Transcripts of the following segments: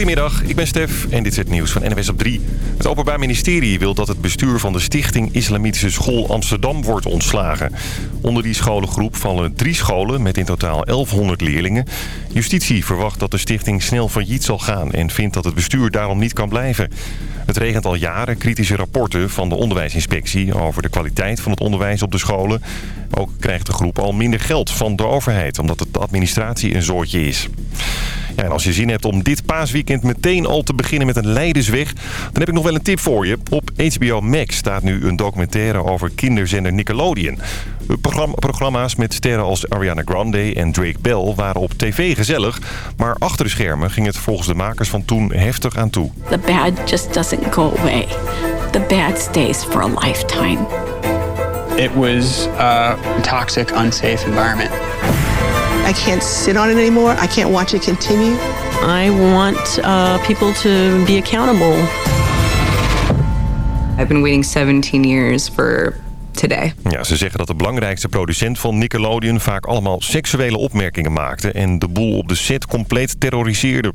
Goedemiddag, ik ben Stef en dit is het nieuws van NWS op 3. Het Openbaar Ministerie wil dat het bestuur van de Stichting Islamitische School Amsterdam wordt ontslagen. Onder die scholengroep vallen drie scholen met in totaal 1100 leerlingen. Justitie verwacht dat de stichting snel failliet zal gaan en vindt dat het bestuur daarom niet kan blijven. Het regent al jaren kritische rapporten van de onderwijsinspectie over de kwaliteit van het onderwijs op de scholen. Ook krijgt de groep al minder geld van de overheid omdat de administratie een zoortje is. Ja, en als je zin hebt om dit paasweekend meteen al te beginnen met een Leidersweg... dan heb ik nog wel een tip voor je. Op HBO Max staat nu een documentaire over kinderzender Nickelodeon. Programma's met sterren als Ariana Grande en Drake Bell waren op tv gezellig... maar achter de schermen ging het volgens de makers van toen heftig aan toe. The bad just doesn't go away. The bad stays for a lifetime. It was a toxic, unsafe environment. I can't sit on it anymore. I can't watch it continue. I want uh, people to be accountable. I've been waiting 17 years for today. Ja, ze zeggen dat de belangrijkste producent van Nickelodeon vaak allemaal seksuele opmerkingen maakte en de boel op de set compleet terroriseerde.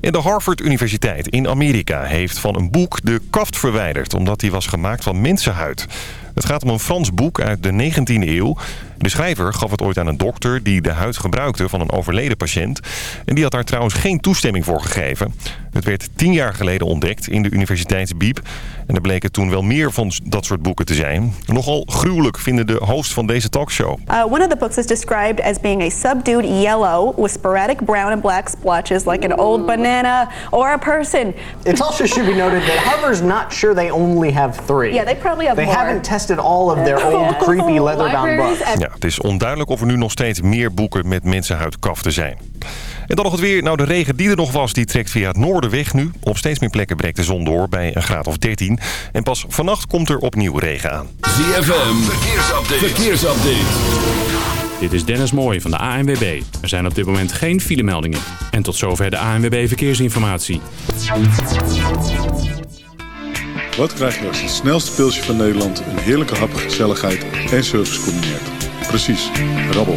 En de Harvard Universiteit in Amerika heeft van een boek de kaft verwijderd... omdat die was gemaakt van mensenhuid. Het gaat om een Frans boek uit de 19e eeuw. De schrijver gaf het ooit aan een dokter die de huid gebruikte van een overleden patiënt. En die had daar trouwens geen toestemming voor gegeven. Het werd tien jaar geleden ontdekt in de universiteitsbiep. En er bleken toen wel meer van dat soort boeken te zijn. Nogal gruwelijk vinden de host van deze talkshow. Uh, one of the books is described as being a subdued yellow with sporadic brown and black splotches like an old banana or a person. It also should be noted that Harvard's not sure they only have three. Yeah, they probably have They more. haven't tested all of their old creepy leather-bound books. Ja, het is onduidelijk of er nu nog steeds meer boeken met mensenhuidkaften zijn. En dan nog het weer. Nou, de regen die er nog was, die trekt via het noorden weg nu. Op steeds meer plekken breekt de zon door bij een graad of 13. En pas vannacht komt er opnieuw regen aan. ZFM, verkeersupdate. verkeersupdate. Dit is Dennis Mooij van de ANWB. Er zijn op dit moment geen filemeldingen. En tot zover de ANWB Verkeersinformatie. Wat krijg je als het snelste pilsje van Nederland... een heerlijke hap, gezelligheid en service combineert? Precies, rabbel.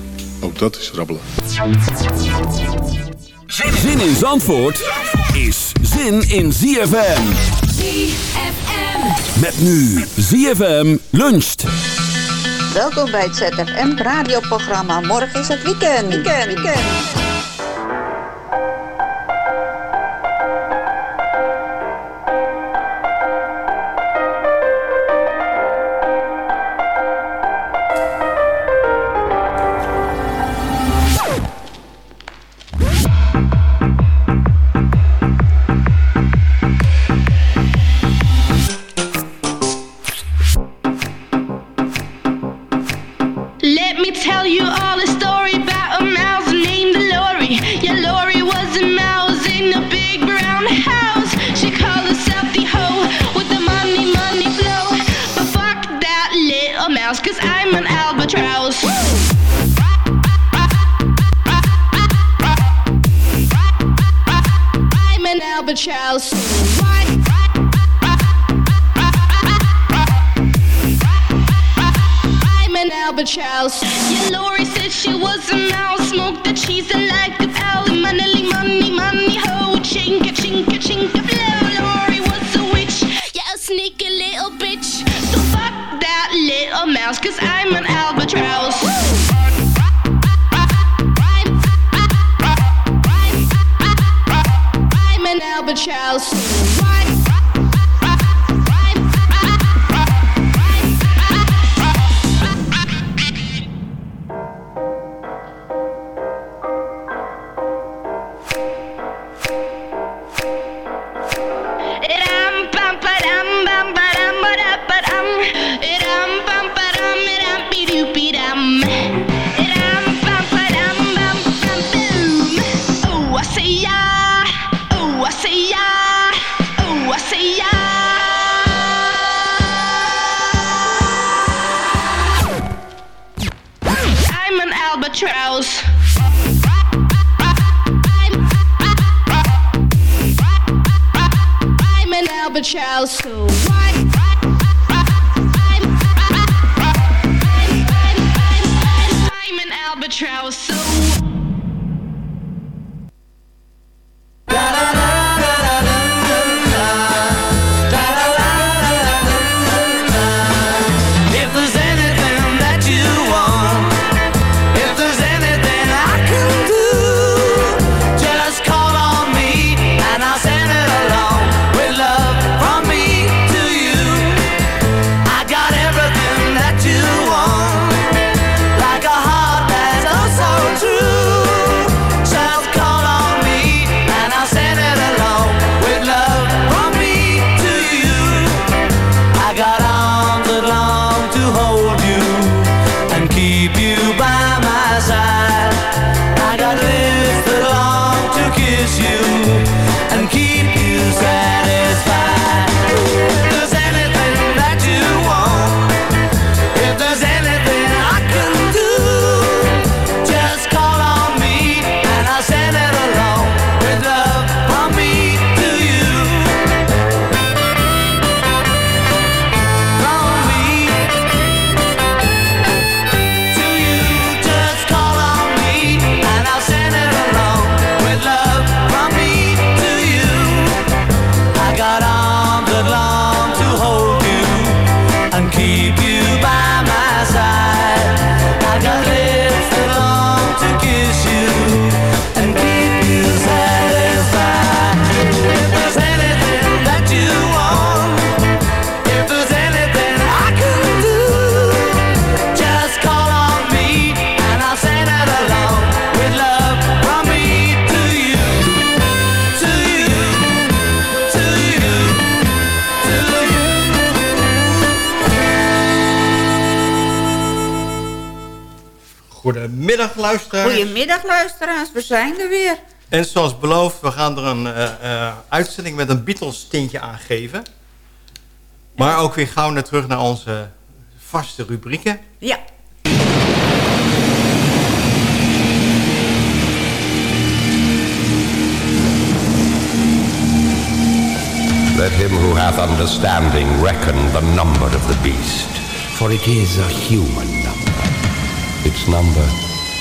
Ook dat is rabbelen. Zin in Zandvoort is zin in ZFM. ZFM. Met nu ZFM luncht. Welkom bij het ZFM radioprogramma. Morgen is het weekend. Weekend, weekend. Albatross. I'm an albatross. Yeah, Lori said she was a mouse. Smoked the cheese and like luisteraars. Goedemiddag luisteraars, we zijn er weer. En zoals beloofd, we gaan er een eh, eh, uitzending met een Beatles tintje aan geven. Maar ook weer gauw naar terug naar onze vaste rubrieken. Ja. Let him who hath understanding reckon the number of the beast, for it is a human number. Its number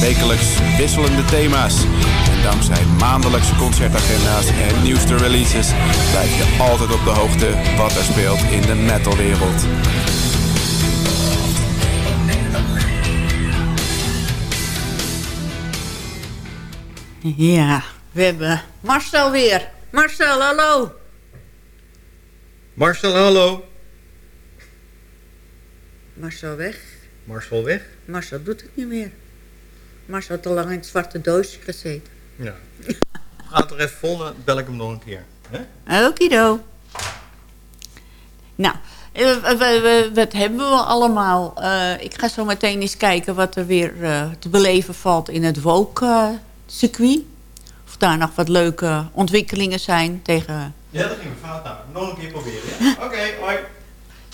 Wekelijks wisselende thema's. En dankzij maandelijkse concertagenda's en nieuwste releases blijf je altijd op de hoogte wat er speelt in de metalwereld. Ja, we hebben Marcel weer. Marcel, hallo. Marcel, hallo. Marcel weg. Marcel weg. Marcel doet het niet meer. Marcel had te lang in het zwarte doosje gezeten. Ja. Gaat er even vol, dan bel ik hem nog een keer. Hè? Okido. Nou, eh, wat hebben we allemaal? Eh, ik ga zo meteen eens kijken wat er weer eh, te beleven valt in het Woke-circuit. of daar nog wat leuke ontwikkelingen zijn tegen, Ja, dat ging fout nou. Nog een keer proberen. ja? Oké, hoi.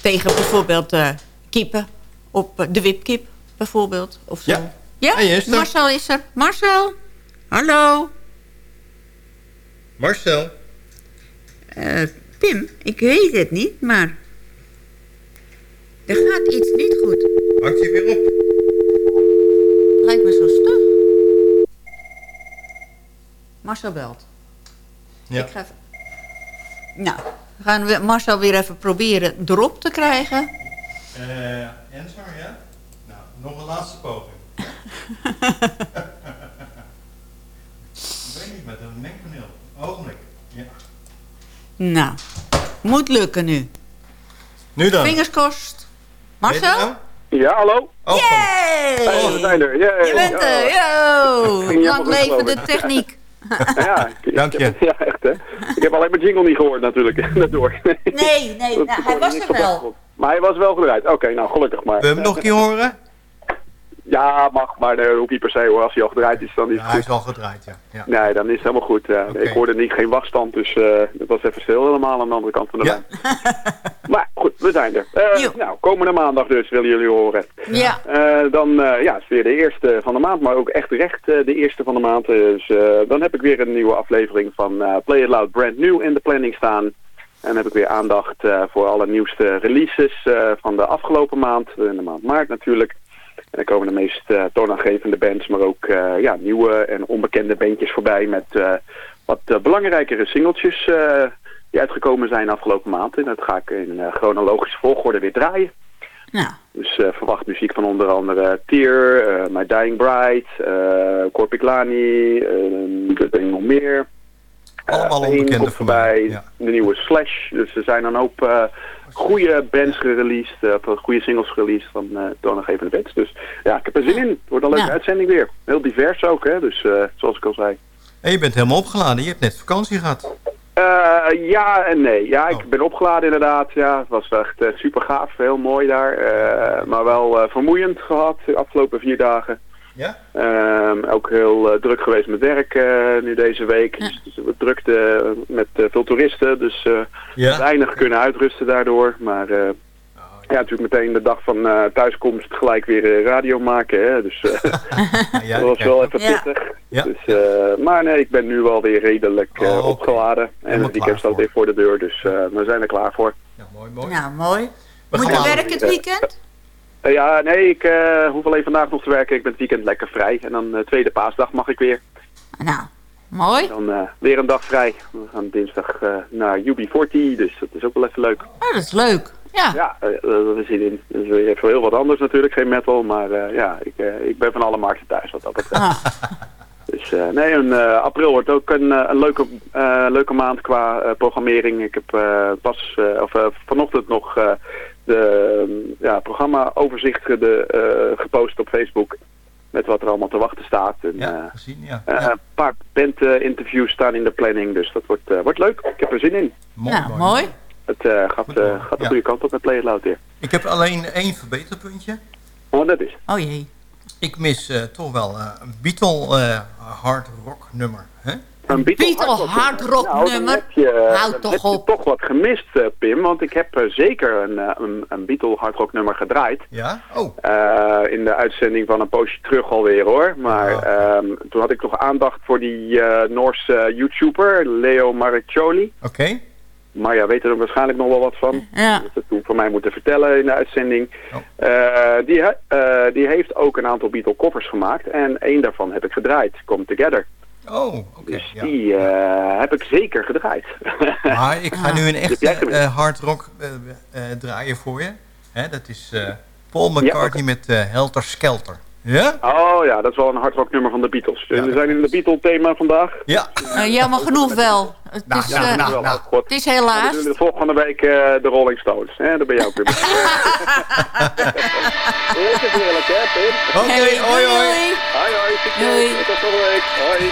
tegen bijvoorbeeld eh, kippen. Op de wipkip bijvoorbeeld. Of zo. Ja. Ja, is er. Marcel is er. Marcel, hallo. Marcel. Eh, Pim, ik weet het niet, maar... Er gaat iets niet goed. Hangt hij weer op? Lijkt me zo stug. Marcel belt. Ja. Ik ga even... Nou, we gaan we Marcel weer even proberen erop te krijgen. Eh, Ensor, ja? Nou, nog een laatste poging. Ik weet niet, met een mengpaneel. Ogenblik. Ja. Nou, moet lukken nu. Nu dan. Vingers kost. Marcel? Ja, hallo? Oh, Yay! Hey, we zijn er. Yay. Je bent er, yo! Lang leven de techniek. Ja, ik- Dank je. Ja, echt hè. Ik heb alleen mijn jingle niet gehoord natuurlijk. Daardoor. Nee, nee, nou, hij was er wel. Maar hij was wel gedraaid. Oké, nou gelukkig maar. Wil je hem nog een keer horen? Ja, mag, maar dat hoeft niet per se hoor. Als hij al gedraaid is, dan is Ja, het hij is al gedraaid, ja. ja. Nee, dan is het helemaal goed. Eh, Ik hoorde niet geen wachtstand, dus eh het was even stil helemaal aan de andere kant van de lijn. maar goed, we zijn er. Eh, nou, komende maandag dus, willen jullie horen. Ja. Eh, dan eh, ja, is het weer de eerste van de maand, maar ook echt recht eh, de eerste van de maand. Dus eh, dan heb ik weer een nieuwe aflevering van eh, Play It Loud Brand New in de planning staan. En dan heb ik weer aandacht eh, voor alle nieuwste releases eh, van de afgelopen maand, in de maand maart natuurlijk. En dan komen de meest eh, toonaangevende bands, maar ook eh, ja, nieuwe en onbekende bandjes voorbij met eh, wat belangrijkere singeltjes eh, die uitgekomen zijn afgelopen maand. En dat ga ik in eh, chronologische volgorde weer draaien. Nou. Dus eh, verwacht muziek van onder andere Tear, eh, My Dying Bride, eh Corpiclani, uh, er zijn nog meer. Allemaal onbekende voorbij, de nieuwe Slash. Dus er zijn dan ook eh goede bands gereleased, eh, of goede singles gereleased van eh toonaangevende bands. Dus ja, ik heb er zin in. Het wordt een leuke uitzending weer. Heel divers ook, hè. Dus eh, zoals ik al zei. En je bent helemaal opgeladen. Je hebt net vakantie gehad. Eh, ja en nee. Ja, ik ben opgeladen inderdaad. Ja, het was echt eh, super gaaf. Heel mooi daar. Eh, maar wel eh, vermoeiend gehad de afgelopen vier dagen. Ja? Ehm, ook heel eh, druk geweest met werk eh, nu deze week. Dus, dus we drukte met eh, veel toeristen. Dus eh, Ja. weinig kunnen uitrusten daardoor. Maar eh, ja, natuurlijk meteen de dag van eh, thuiskomst gelijk weer radio maken. Hè? Dus eh, ja, dat was wel even Ja. pittig. Ja. Dus, eh, maar nee, ik ben nu wel weer redelijk eh, Oh, opgeladen. En het weekend staat weer voor de deur. Dus eh, we zijn er klaar voor. Mooi, mooi. Nou, mooi. We Moet je gaan- werken het weekend? Eh, ja, nee, ik eh, hoef alleen vandaag nog te werken. Ik ben het weekend lekker vrij. En dan eh, tweede paasdag mag ik weer. Nou, mooi. Dan weer een dag vrij. We gaan dinsdag naar UB40, dus dat is ook wel even leuk. Oh, dat is leuk. Ja. Ja, dat is in. Dus weer even heel wat anders natuurlijk, geen metal. Maar ja, ik, ik ben van alle markten thuis wat dat betreft. Ah. Dus nee, een, april wordt ook een, een leuke, leuke maand qua programmering. Ik heb pas, of vanochtend nog de eh, ja, programma-overzichten de, eh, gepost op Facebook. Met wat er allemaal te wachten staat. En, Ja, eh, gezien, ja. eh, Een paar bandinterviews staan in de planning, dus dat wordt, eh, wordt leuk. Ik heb er zin in. nou, mooi. Het eh, gaat, eh, gaat de Ja. goede kant op met Play It Loud weer. Ik heb alleen één verbeterpuntje. Oh, dat is. Oh jee. Ik mis eh, toch wel eh, een Beatle eh, hard rock nummer. Hè? Een Beatle, Beatle hard rock Nou, dan nummer. heb je, Houd dan toch heb je op. toch wat gemist, eh, Pim. Want ik heb eh, zeker een, eh, een, een Beatle hardrock nummer gedraaid. Ja? Oh. Eh, in de uitzending van een poosje terug alweer hoor. Maar ehm, toen had ik nog aandacht voor die eh Noorse eh, YouTuber, Leo Mariccioli. Oké. Maar ja, weet er waarschijnlijk nog wel wat van. Ja. Dat het toen voor mij moeten vertellen in de uitzending. Eh, die, eh, die heeft ook een aantal Beatle covers gemaakt. En één daarvan heb ik gedraaid, Come Together. Oh, oké. Dus die eh, heb ik zeker gedraaid. Maar ik ga nu een jij echte eh, hard rock eh, draaien voor je. Hè, dat is Paul McCartney met Helter Skelter. Ja? Oh ja, dat is wel een hardrock nummer van de Beatles. En we zijn in het Beatle thema vandaag. Ja. Eh, jammer genoeg wel. Het Nou, is, nou, eh, nou, nou, het is helaas. we doen de volgende week eh, de Rolling Stones. Hè? Daar ben je ook weer bij. Eerst is eerlijk, hè, Pim? Oké, hoi, hoi. Hoi, hoi. Hoi. Tot volgende week. Hoi.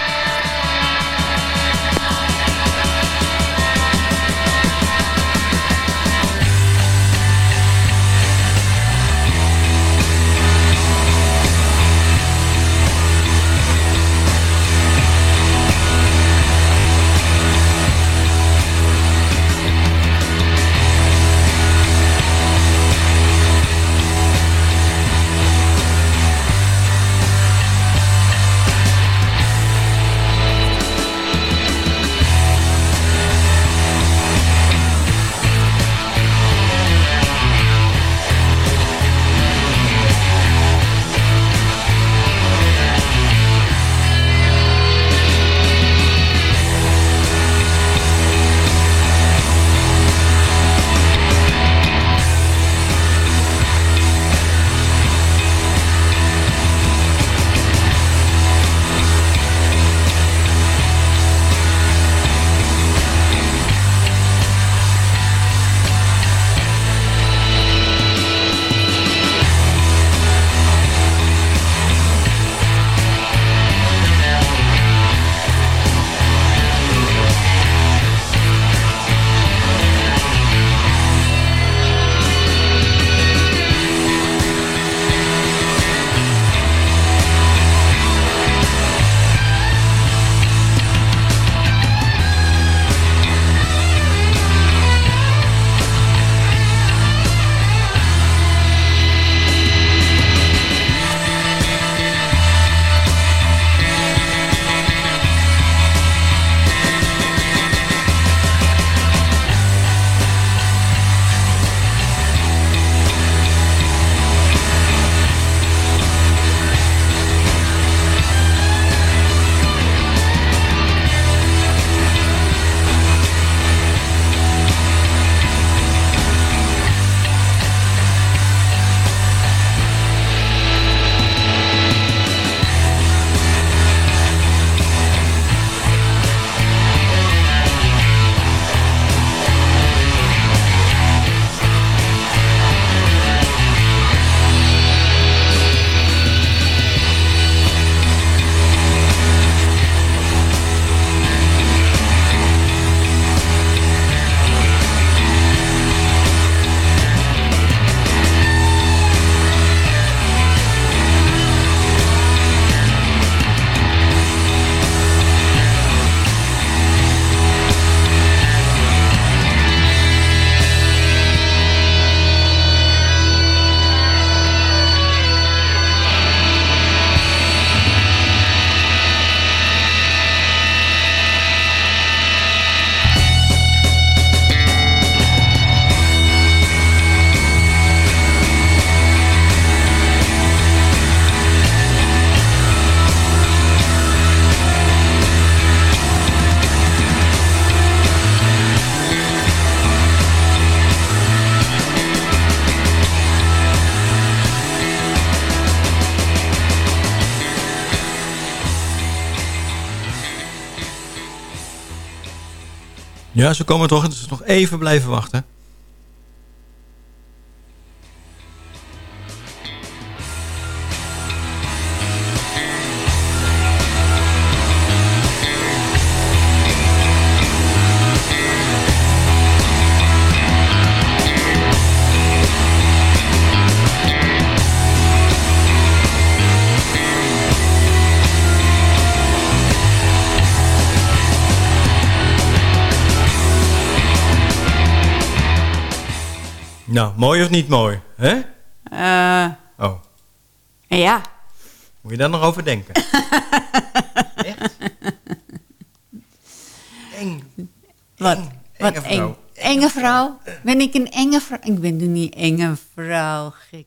Ja, ze komen toch. Dus nog even blijven wachten. Nou, mooi of niet mooi? Hè? Eh, Oh, ja. moet je daar nog over denken? Echt? Eng. Wat? Wat enge eng. vrouw. Enge vrouw? Ben ik een enge vrouw? Ik ben een niet enge vrouw, gek.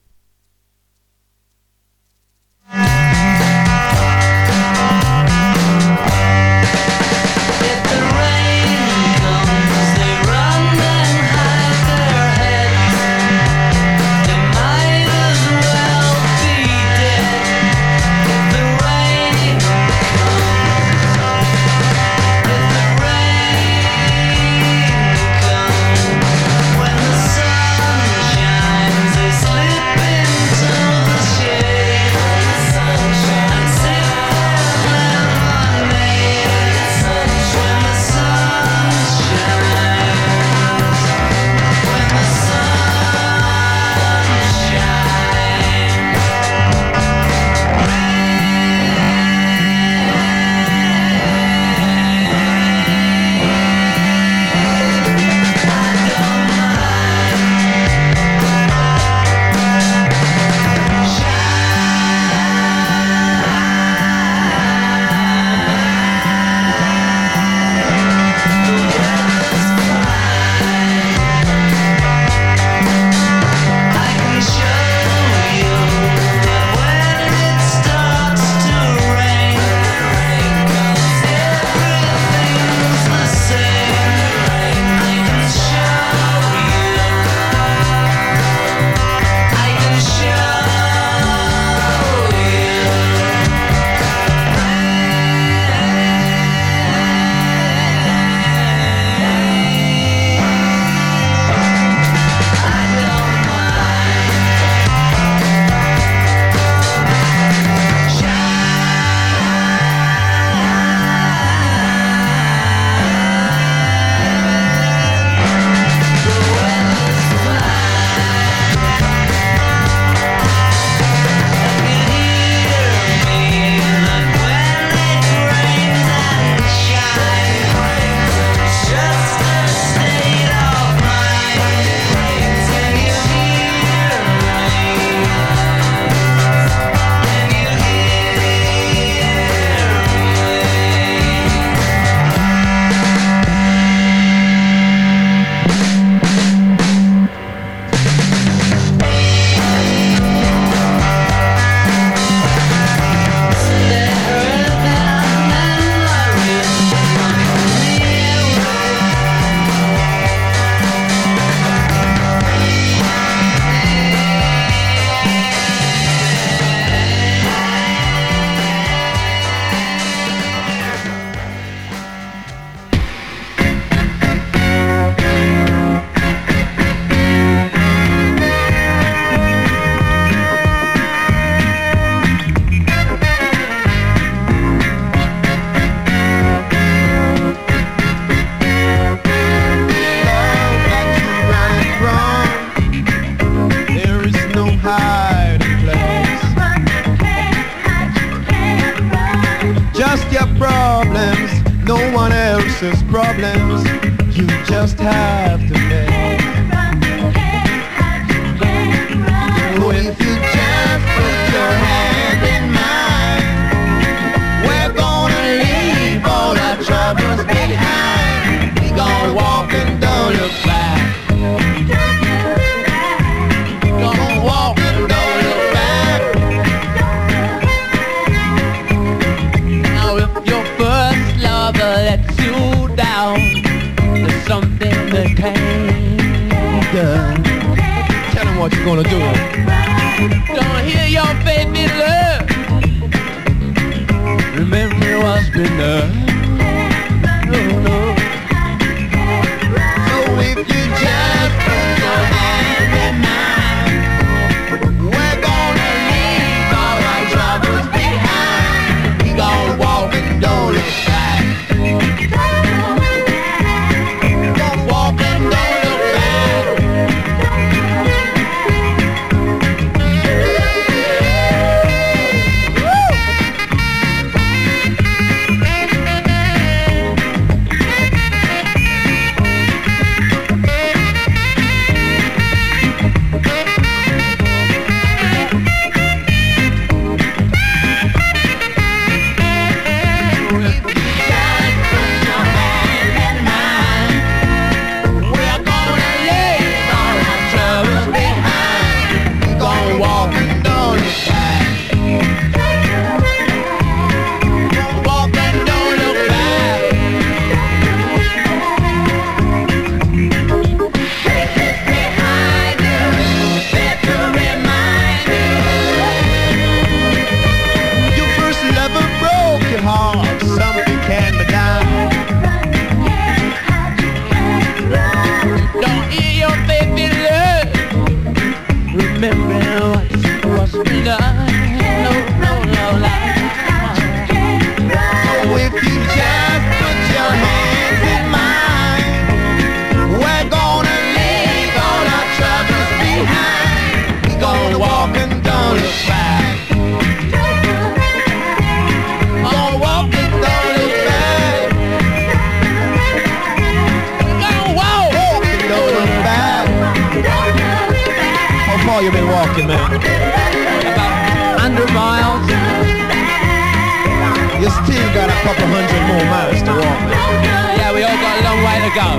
Go.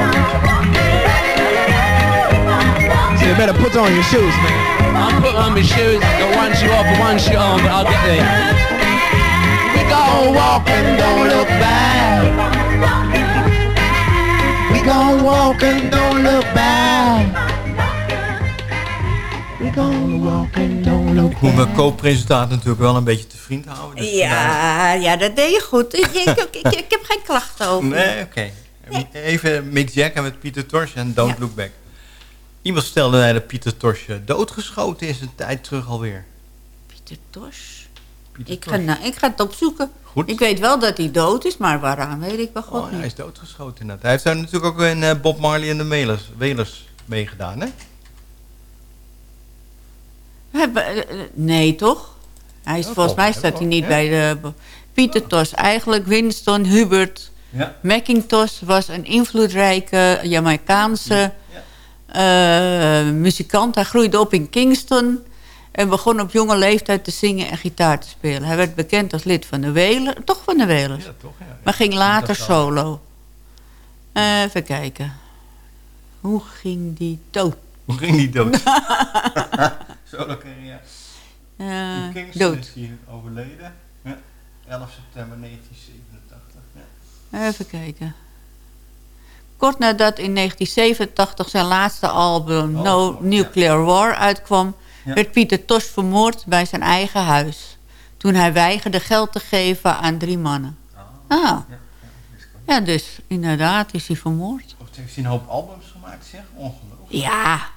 So you better put on your shoes, man. I'm putting on my shoes. Got one shoe off and one shoe on, but I'll get there. We gonna walk and don't look back. We gonna walk and don't look back. We gonna walk and don't look Ik moet mijn co-presentator natuurlijk wel een beetje te vriend houden. dus Ja, ja, dat deed je goed. Ik, ik, ik, ik, ik heb geen klachten over. Nee, oké. Even Mick Jagger met Pieter Tosh en Don't Look Back. Iemand stelde mij dat Pieter Tosh eh, doodgeschoten is een tijd terug alweer. Pieter Tosh? Pieter Ik ga, na- ik ga het opzoeken. Goed. Ik weet wel dat hij dood is, maar waaraan weet ik God Oh, hij niet. is doodgeschoten inderdaad. Hij heeft daar natuurlijk ook in eh, Bob Marley en de Wailers, Wailers meegedaan, hè? Eh, Nee, toch? Hij is, volgens mij staat hij niet wel, bij de... Pieter Tosh, eigenlijk Winston Hubert Ja. Macintosh was een invloedrijke Jamaicaanse eh, muzikant. Hij groeide op in Kingston en begon op jonge leeftijd te zingen en gitaar te spelen. Hij werd bekend als lid van de Wailers, toch van de Wailers, Ja, toch? Ja. maar ging later solo. Eh, even kijken. Hoe ging die dood? Hoe ging die dood? Solo carrière. Eh, In Kingston dood. is hij overleden. Ja. 11 september 1987. Even kijken. Kort nadat in 1987 zijn laatste album No Nuclear War uitkwam... Ja. werd Pieter Tosh vermoord bij zijn eigen huis... toen hij weigerde geld te geven aan drie mannen. Ah. Ja, dus inderdaad is hij vermoord. Of heeft hij een hoop albums gemaakt, zeg? Ongelooflijk. Ja,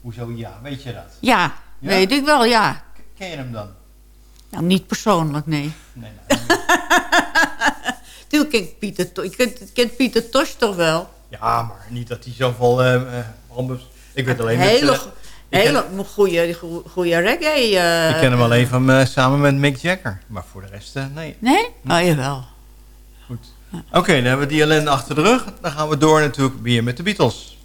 Hoezo ja? Weet je dat? ja, Ja? weet ik wel, ja. Ken je hem dan? Nou, niet persoonlijk, nee. Nee, Kent Pieter, je kent, kent Pieter Tosh toch wel? Ja, maar niet dat hij zoveel eh, albums... Ik weet alleen hele eh, ik hele goede, goede reggae. eh, ik ken hem alleen van samen met Mick Jagger. Maar voor de rest, eh, nee. Nee? Oh, jawel. Goed. Oké, dan hebben we die ellende achter de rug. Dan gaan we door natuurlijk weer met de Beatles.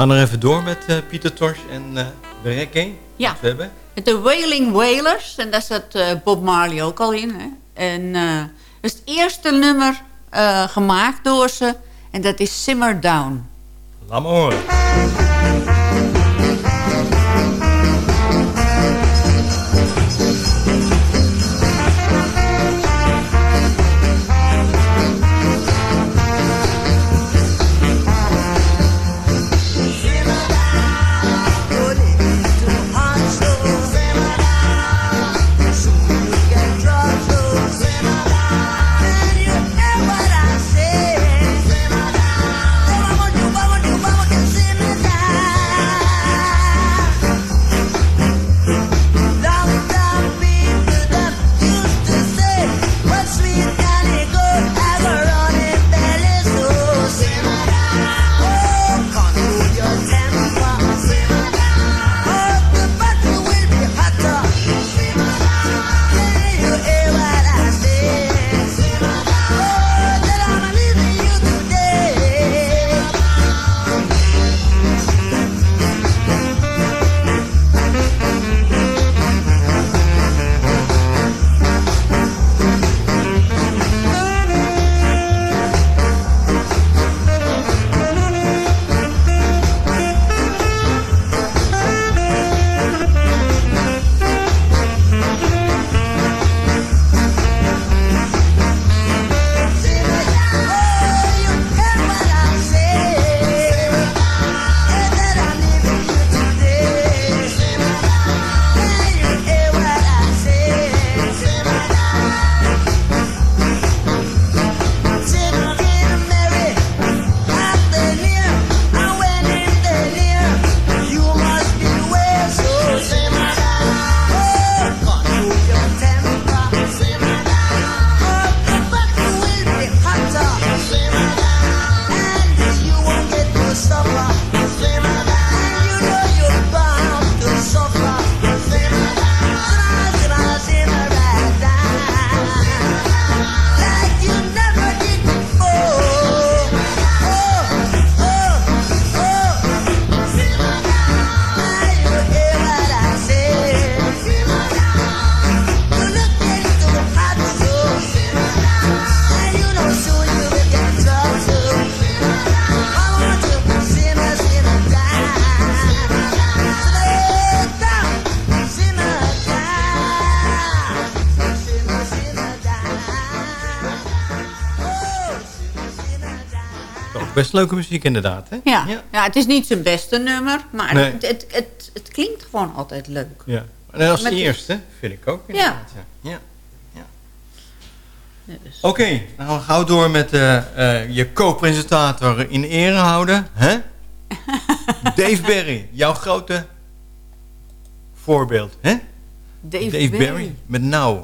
Gaan er even door met eh, Pieter Tosh en eh de reggae. Ja. We hebben. Met de Wailing Wailers. En daar zat eh, Bob Marley ook al in. Hè? En eh, dat is het eerste nummer eh, gemaakt door ze. En dat is Simmer Down. Laat maar horen. Best leuke muziek inderdaad, hè? Ja. Ja. het is niet zijn beste nummer, maar Nee. het, het, het, het klinkt gewoon altijd leuk. Ja. En als Met- eerste, vind ik ook Ja. inderdaad. Ja. ja. Oké, dan gaan we gauw door met eh, eh, je co-presentator in ere houden. Hè? Dave Berry, jouw grote voorbeeld. Hè? Dave, Berry met Nou.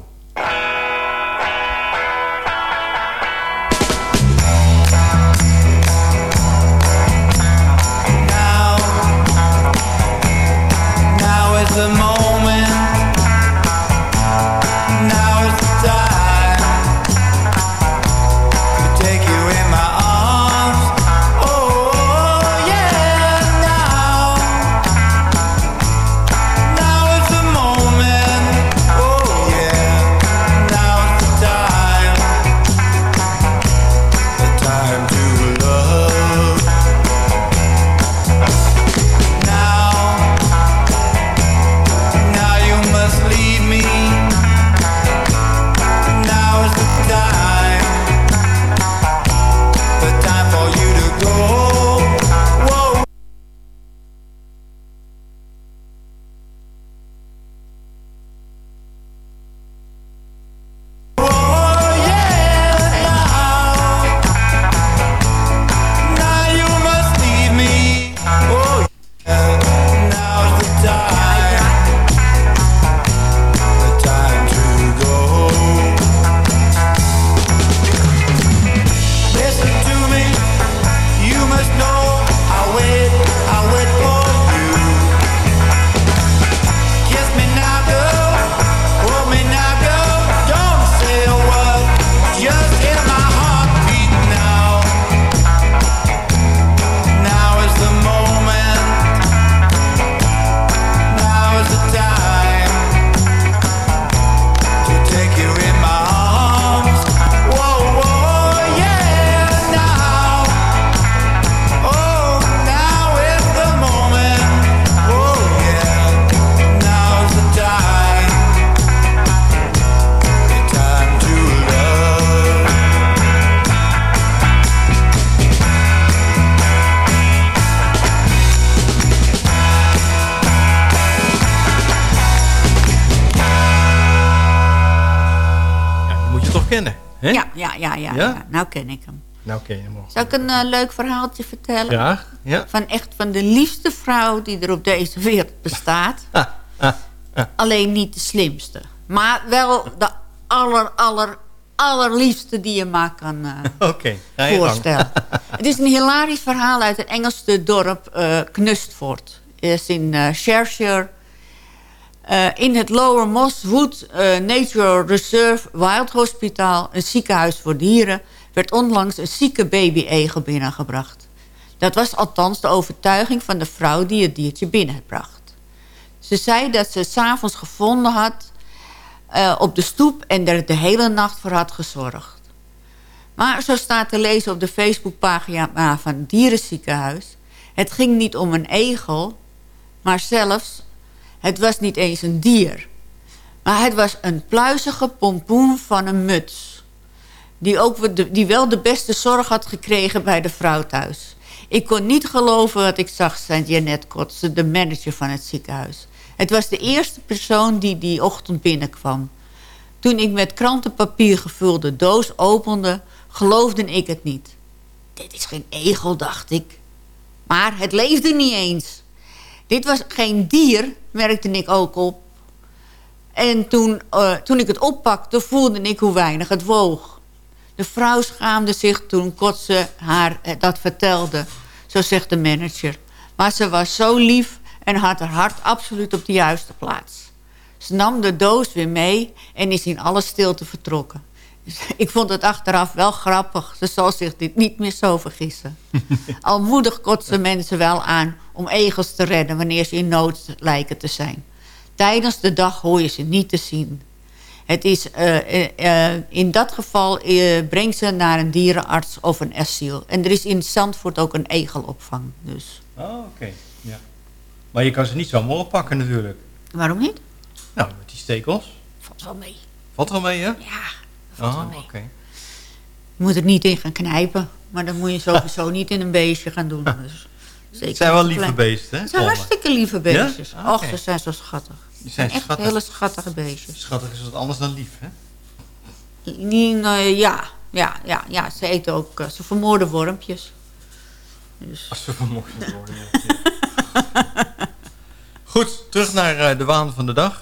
Ja, ja, ja, ja, Ja? ja. Nou ken ik hem. Nou ken je hem al. Zal ik een eh, leuk verhaaltje vertellen? Graag, ja. Van echt van de liefste vrouw die er op deze wereld bestaat. Alleen niet de slimste. Maar wel de aller, aller, allerliefste die je maar kan eh, je gang. voorstellen. Het is een hilarisch verhaal uit het Engelse dorp eh Knustford. Het is in eh Cheshire. Eh, in het Lower Moss Wood eh, Nature Reserve Wild Hospital, een ziekenhuis voor dieren, werd onlangs een zieke baby-egel binnengebracht. Dat was althans de overtuiging van de vrouw die het diertje binnenbracht. Ze zei dat ze het s'avonds gevonden had eh, op de stoep en er de hele nacht voor had gezorgd. Maar zo staat te lezen op de Facebookpagina van het dierenziekenhuis... het ging niet om een egel, maar zelfs... het was niet eens een dier. Maar het was een pluizige pompoen van een muts... die, ook die wel de beste zorg had gekregen bij de vrouw thuis. Ik kon niet geloven wat ik zag, zei Janet Kotze, de manager van het ziekenhuis. Het was de eerste persoon die die ochtend binnenkwam. Toen ik met krantenpapier gevulde doos opende, geloofde ik het niet. Dit is geen egel, dacht ik. Maar het leefde niet eens. Dit was geen dier, merkte ik ook op. En toen, eh, toen ik het oppakte, voelde ik hoe weinig het woog. De vrouw schaamde zich toen Kotze haar eh, dat vertelde. Zo zegt de manager. Maar ze was zo lief en had haar hart absoluut op de juiste plaats. Ze nam de doos weer mee en is in alle stilte vertrokken. Dus ik vond het achteraf wel grappig. Ze zal zich dit niet meer zo vergissen. Al moedig Kotze mensen wel aan om egels te redden... wanneer ze in nood lijken te zijn. Tijdens de dag hoor je ze niet te zien. Het is, eh, eh, eh, in dat geval brengt ze naar een dierenarts of een asiel. En er is in Zandvoort ook een egelopvang. Dus. Oh, oké. Ja. Maar je kan ze niet zomaar oppakken natuurlijk. Waarom niet? Nou, met die stekels. Valt wel mee. Valt wel mee, hè? Ja, valt oh, wel mee. oké. Je moet er niet in gaan knijpen. maar dat moet je sowieso niet in een beestje gaan doen. Dus zeker Het zijn wel lieve beesten, hè? Het zijn hartstikke lieve beestjes. Ja? Ah, Och, ze zijn zo schattig. Die zijn echt schattig. hele schattige beestjes. Schattig is wat anders dan lief, hè? Nou, ja, ja, ja, ja, ze eten ook, eh, ze vermoorden wormpjes. Dus. Als ze vermoord worden. ja. Goed, terug naar eh, de waan van de dag.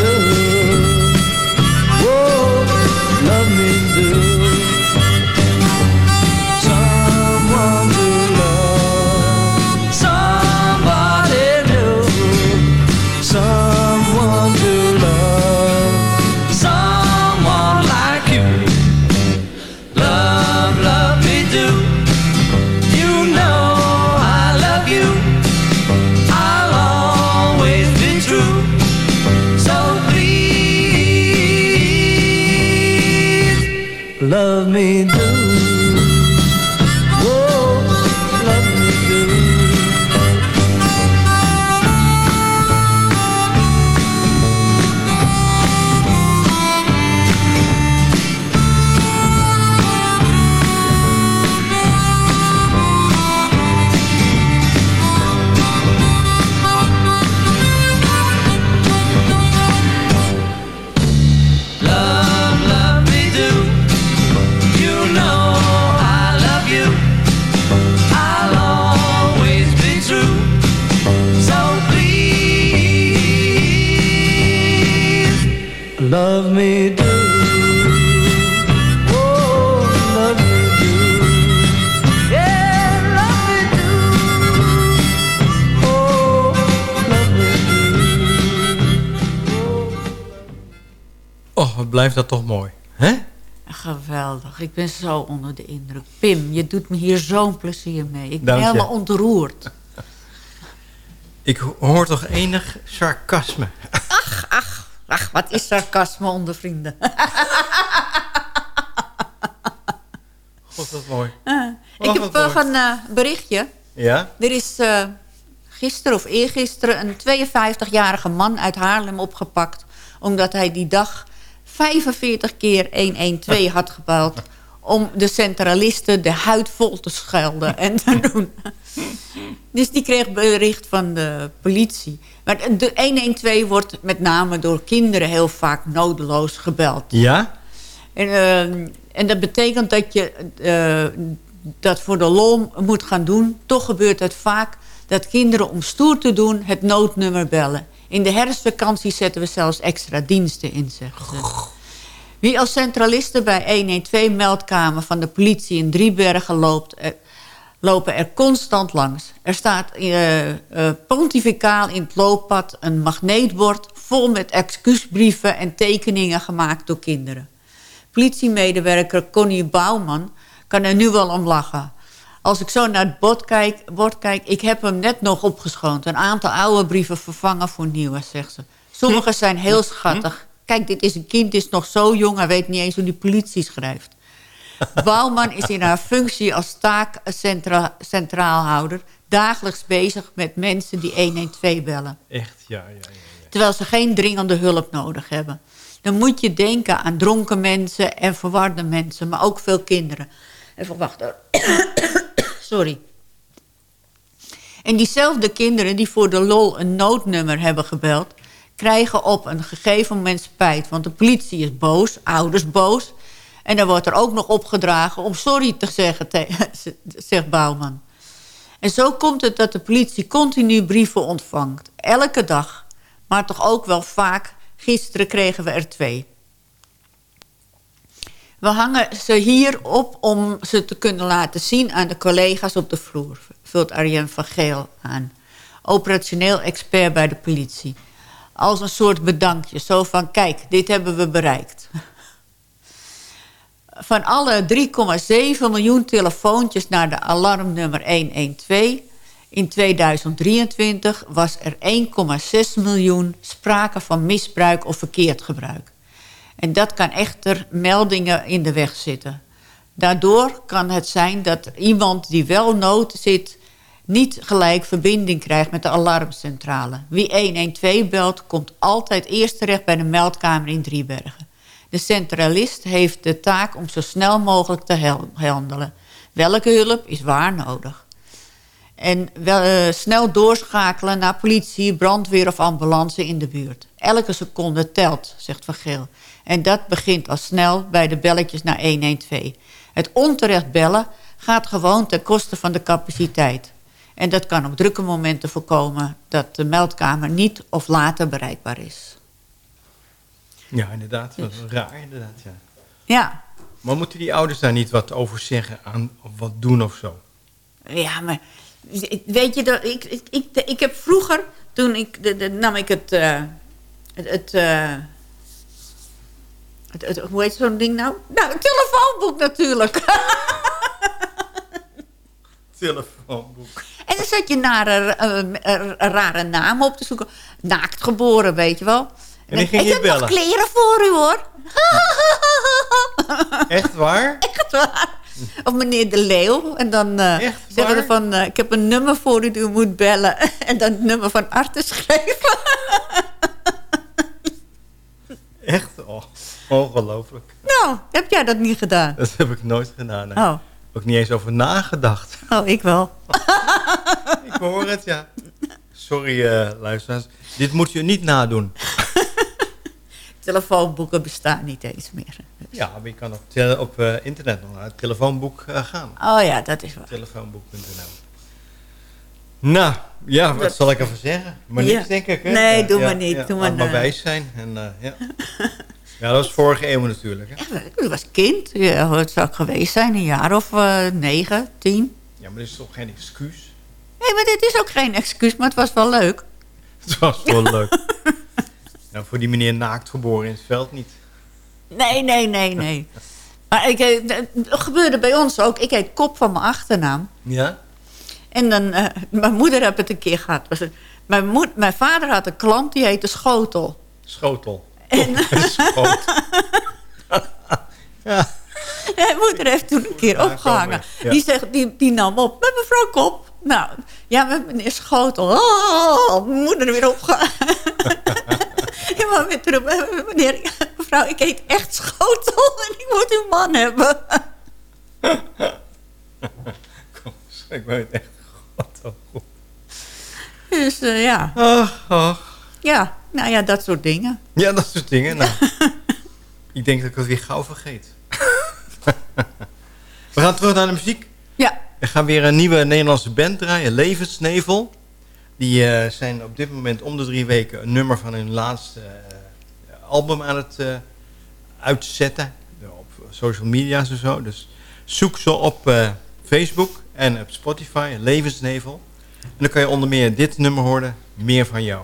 Ik ben zo onder de indruk. Pim, je doet me hier zo'n plezier mee. Ik ben helemaal ontroerd. Ik hoor toch enig sarcasme. Ach, wat is sarcasme onder vrienden. God, wat mooi. Ah, ik Oh, heb wat nog mooi. een eh, berichtje. Ja? Er is eh, gisteren of eergisteren een 52-jarige man uit Haarlem opgepakt... omdat hij die dag 45 keer 112 had gebeld... om de centralisten de huid vol te schelden en te doen. Dus die kreeg bericht van de politie. Maar de 112 wordt met name door kinderen heel vaak nodeloos gebeld. Ja? En, eh, en dat betekent dat je eh, dat voor de lol moet gaan doen. Toch gebeurt het vaak dat kinderen om stoer te doen het noodnummer bellen. In de herfstvakantie zetten we zelfs extra diensten in, zeggen ze. Wie als centraliste bij 112 meldkamer van de politie in Driebergen loopt... eh, lopen er constant langs. Er staat eh, eh, pontificaal in het looppad een magneetbord... vol met excuusbrieven en tekeningen gemaakt door kinderen. Politiemedewerker Connie Bouwman kan er nu wel om lachen. Als ik zo naar het bord kijk, bord kijk, ik heb hem net nog opgeschoond. Een aantal oude brieven vervangen voor nieuwe, zegt ze. Sommige zijn heel schattig. Kijk, dit is een kind, is nog zo jong, hij weet niet eens hoe die politie schrijft. Bouwman is in haar functie als taakcentraalhouder... dagelijks bezig met mensen die 112 bellen. Echt, ja, ja, ja. Terwijl ze geen dringende hulp nodig hebben. Dan moet je denken aan dronken mensen en verwarde mensen... maar ook veel kinderen. Even wachten. Sorry. En diezelfde kinderen die voor de lol een noodnummer hebben gebeld... krijgen op een gegeven moment spijt. Want de politie is boos, ouders boos... En dan wordt er ook nog opgedragen om sorry te zeggen, zegt Bouwman. En zo komt het dat de politie continu brieven ontvangt. Elke dag. Maar toch ook wel vaak Gisteren kregen we er twee. We hangen ze hier op om ze te kunnen laten zien aan de collega's op de vloer. Vult Arjen van Geel aan. Operationeel expert bij de politie. Als een soort bedankje. Zo van, kijk, dit hebben we bereikt. Van alle 3,7 miljoen telefoontjes naar de alarmnummer 112... in 2023 was er 1,6 miljoen sprake van misbruik of verkeerd gebruik. En dat kan echter meldingen in de weg zitten. Daardoor kan het zijn dat iemand die wel nood zit... niet gelijk verbinding krijgt met de alarmcentrale. Wie 112 belt, komt altijd eerst terecht bij de meldkamer in Driebergen. De centralist heeft de taak om zo snel mogelijk te handelen. Welke hulp is waar nodig? En wel, eh, snel doorschakelen naar politie, brandweer of ambulance in de buurt. Elke seconde telt, zegt Van Geel. En dat begint al snel bij de belletjes naar 112. Het onterecht bellen gaat gewoon ten koste van de capaciteit. En dat kan op drukke momenten voorkomen dat de meldkamer niet of later bereikbaar is. Ja, inderdaad. Wat raar, inderdaad, ja. Ja, Maar moeten die ouders daar niet wat over zeggen aan, of wat doen of zo? Ja, maar weet je, dat, ik, ik, ik, ik heb vroeger, toen ik, de, de, nam ik het, eh, het, het, eh, het, het- hoe heet zo'n ding nou? Nou, het telefoonboek natuurlijk. Telefoonboek. en dan zat je naar een, een, een rare naam op te zoeken. Naakt geboren, weet je wel. En die ging je heb bellen. kleren voor u, hoor. Echt waar? Echt waar. Of meneer De Leeuw. En dan eh, zeggen ze van, eh, ik heb een nummer voor u, u moet bellen. En dan het nummer van Arthur schrijven. Echt? Oh, ongelooflijk. Nou, heb jij dat niet gedaan? Dat heb ik nooit gedaan. nee. Oh. Ook niet eens over nagedacht. Oh, ik wel. Ik hoor het, ja. Sorry, eh, luisteraars. Dit moet je niet nadoen. Telefoonboeken bestaan niet eens meer. Ja, maar je kan op, op eh, internet nog naar het telefoonboek eh, gaan. Oh ja, dat is waar. Telefoonboek.nl Nou, ja, wat Dat- zal ik ervan zeggen? Maar niks, Ja. denk ik. Hè? Nee, doe ja, maar niet, ja, doe maar, maar wijs zijn. En, ja. ja, dat was vorige eeuw natuurlijk. Hè? Ik was kind. Ja, het zou ik geweest zijn. Een jaar of eh, negen, tien. Ja, maar dit is toch geen excuus? Nee, maar dit is ook geen excuus. Maar het was wel leuk. Het was wel leuk. Nou, voor die meneer naakt geboren in het veld niet. Nee, nee, nee, nee. Maar ik, eh, dat gebeurde bij ons ook. Ik heet Kop van mijn achternaam. Ja? En dan, eh, mijn moeder heb het een keer gehad. Mijn, mijn vader had een klant die heette Schotel. Schotel. En, ja. Mijn moeder heeft toen een keer opgehangen. Ja. Die, zegt, die, die nam op met mevrouw Kop. Nou, ja, met meneer Schotel. Oh, mijn moeder weer opgehangen. ja, maar weer terug. Meneer, mevrouw, ik heet echt Schotel en ik moet uw man hebben. Kom, ik weet echt. God, oh goed. Dus eh, ja. Ach, ach. Ja, nou ja, dat soort dingen. Ja, dat soort dingen. Nou, ik denk dat ik het weer gauw vergeet. We gaan terug naar de muziek. Ja. We gaan weer een nieuwe Nederlandse band draaien. Levensnevel. Die eh, zijn op dit moment om de drie weken een nummer van hun laatste eh, album aan het eh, uitzetten. Op social media's en zo. Dus zoek ze op Facebook en op Spotify. Levensnevel. En dan kan je onder meer dit nummer horen. Meer van jou.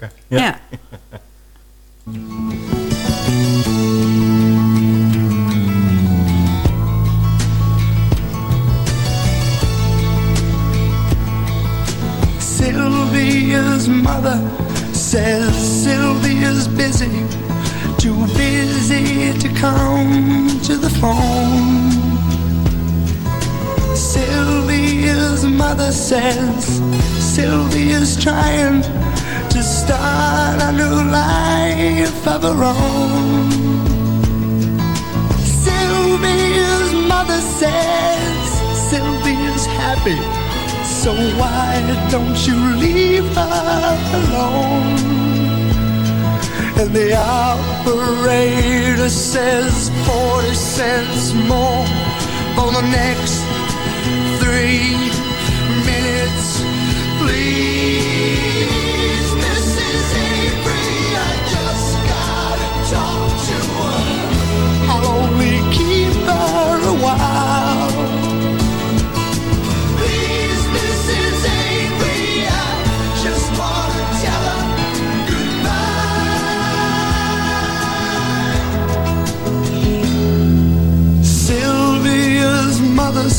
Leuke. Ja. Operator says 40 cents more. For the next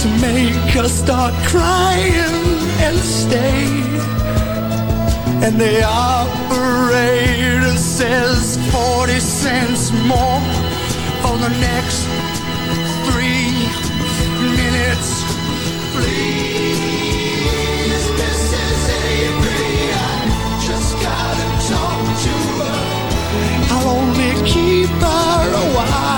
to make us start crying and stay. And the operator says 40 cents more for the next three minutes. Please, Mrs. Avery, I just gotta talk to her. I'll only keep her a while.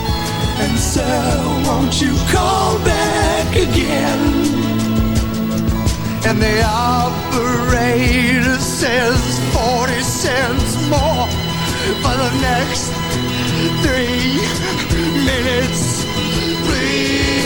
And sir, won't you call back again? And the operator says 40 cents more for the next three minutes. Please,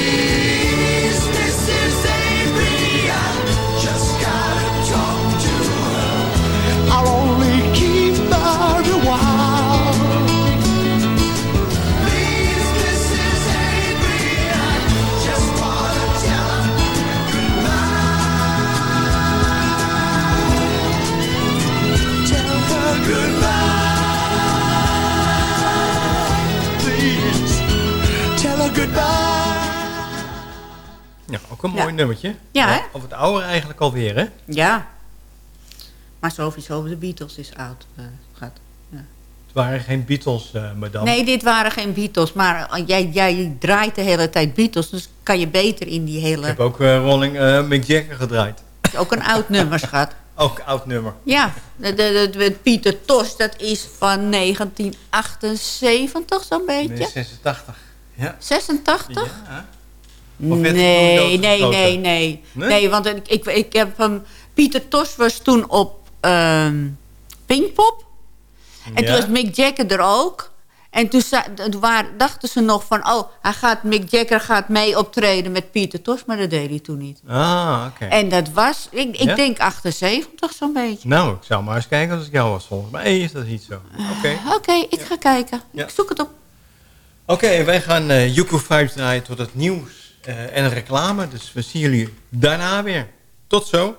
nummertje. Ja, hè? Of het oude eigenlijk alweer, hè? Ja. Maar sowieso, de Beatles is oud, eh, schat. Ja. Het waren geen Beatles, eh madame. Nee, dit waren geen Beatles. Maar eh, jij, jij draait de hele tijd Beatles. Dus kan je beter in die hele... Ik heb ook eh, Rolling Mick Jagger gedraaid. is ook een oud nummer, schat. Ook oud nummer. Ja, de, de, de, de Pieter Tos, dat is van 1978 zo'n beetje. Nee, 86. Ja. 86? Ja. Of werd hij toen Nee, nee, nee, nee, Nee? want ik, ik, ik heb hem... Pieter Tos was toen op ehm Pinkpop. En Ja. toen was Mick Jagger er ook. En toen, waren- dachten ze nog van... Oh, hij gaat, Mick Jagger gaat mee optreden met Pieter Tos. Maar dat deed hij toen niet. Ah, oké. En dat was, ik, ik Ja? denk 78 zo'n beetje. Nou, ik zou maar eens kijken als ik jou was volgens mij is dat niet zo. Oké. Oké, ik ga kijken. Ik zoek het op. Oké, wij gaan eh Yuko Vibes draaien tot het nieuws eh, en reclame. Dus we zien jullie daarna weer. Tot zo.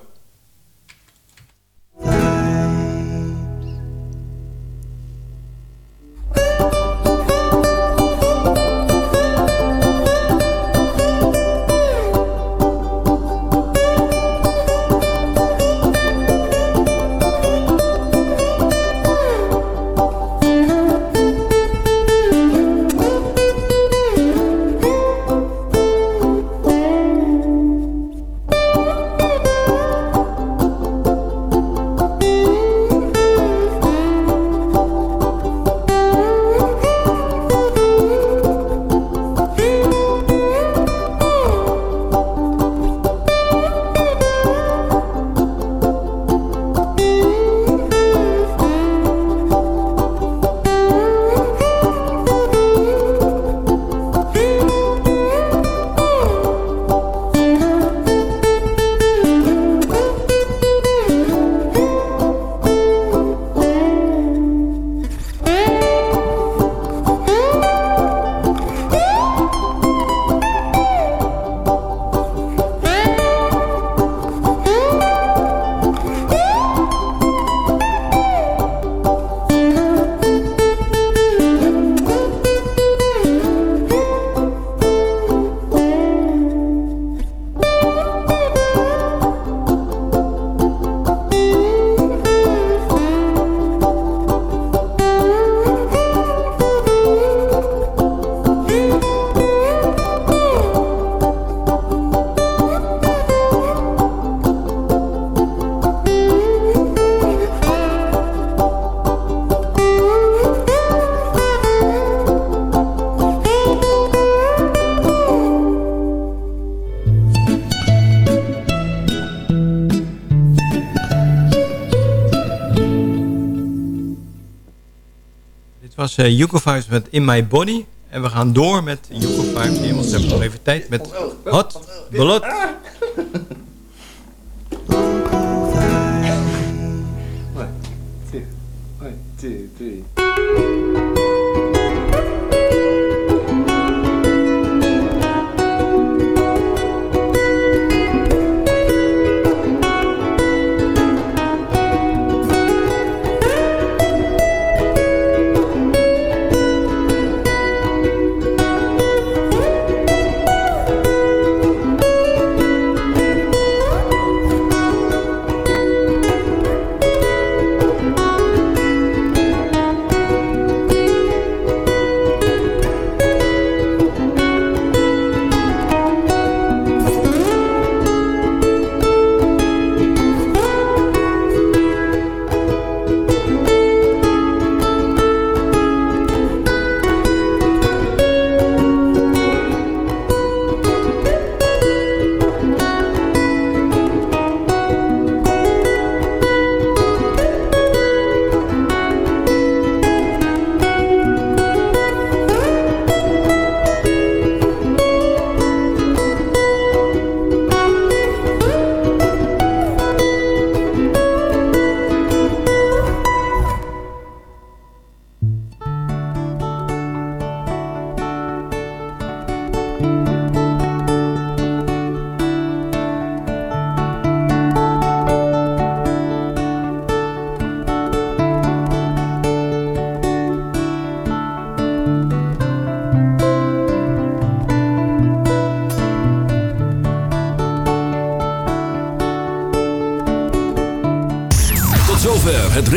Was uh, Yuko Vibes met In My Body. En we gaan door met Yuko Vibes. Nog even tijd met Hot Blood.